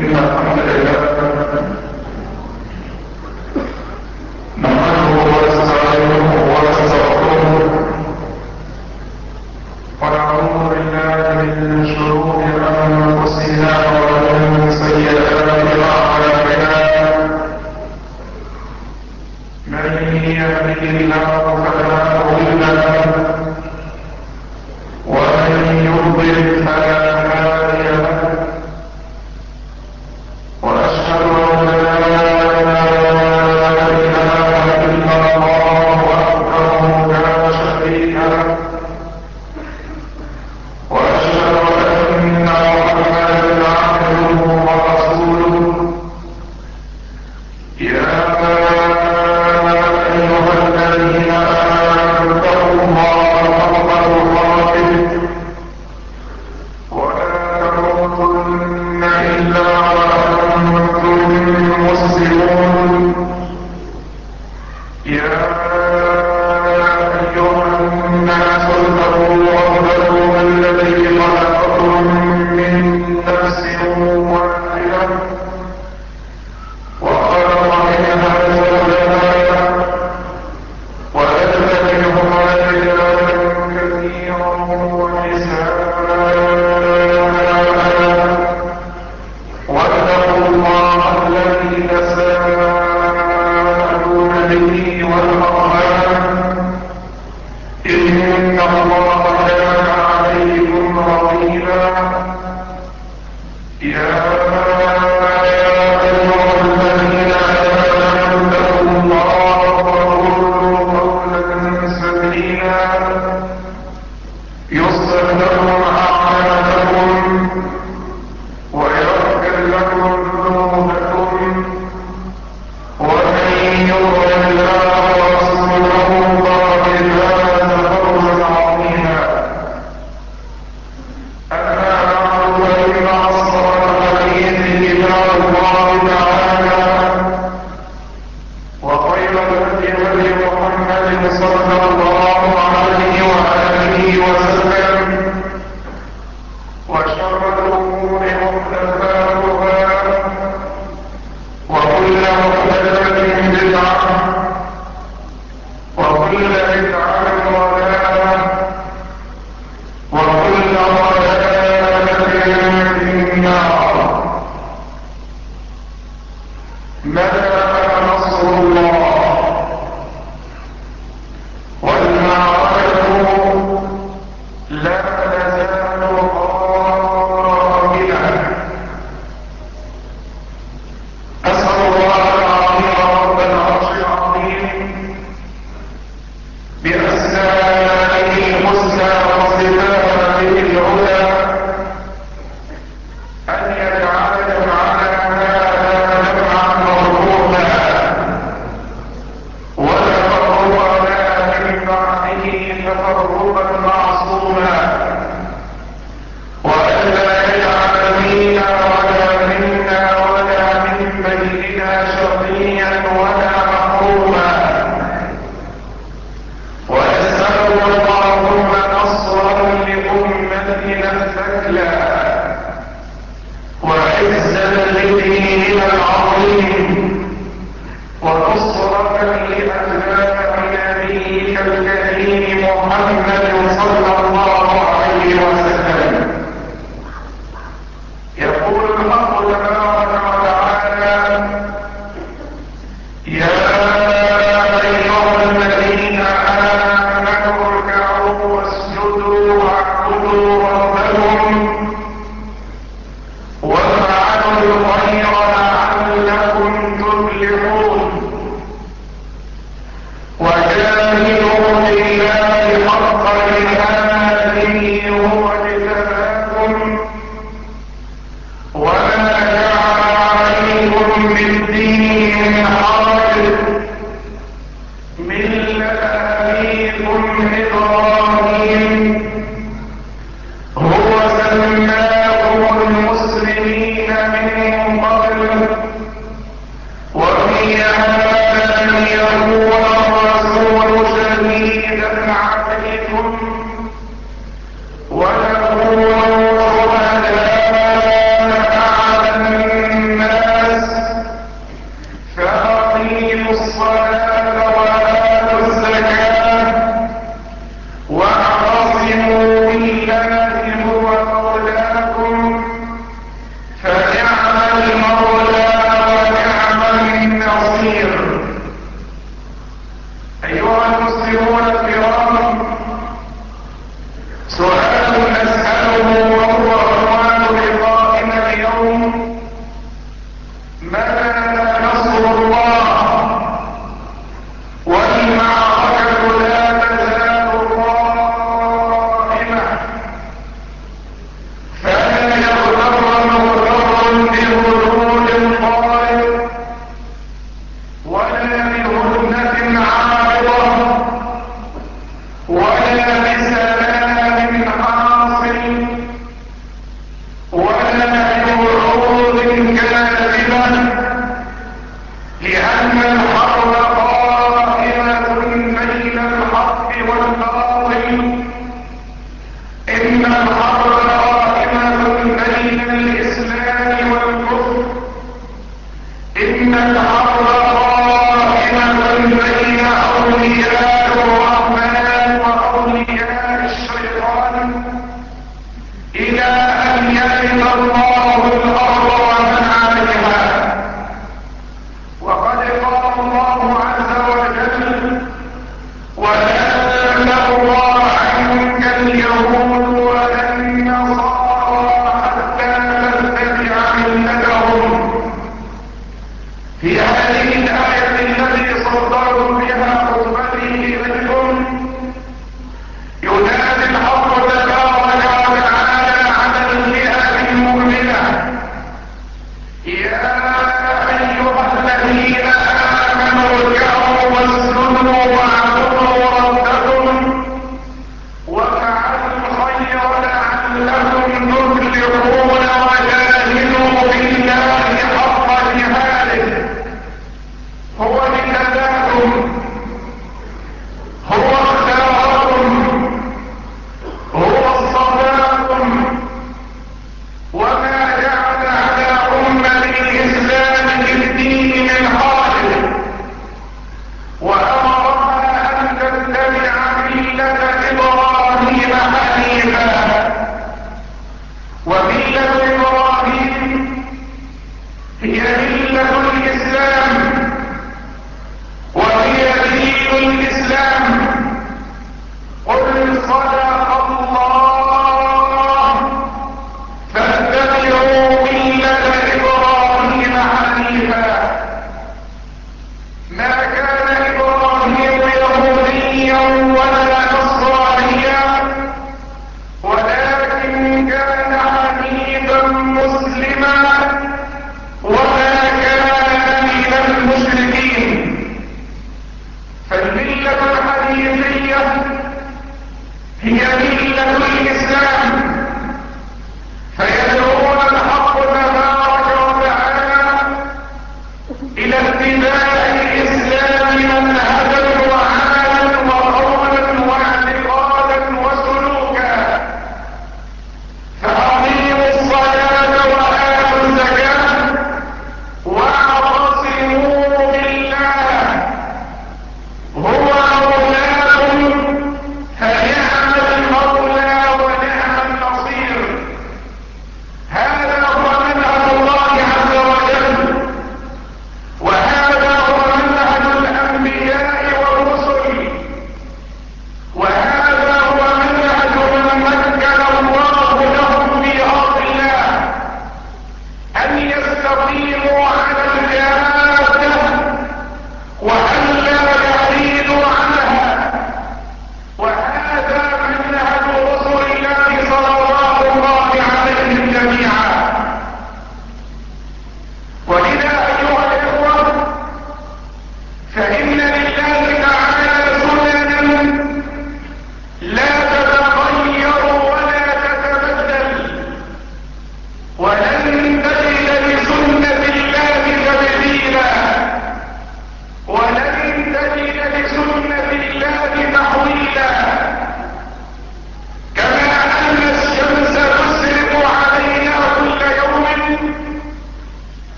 إن الحمد لله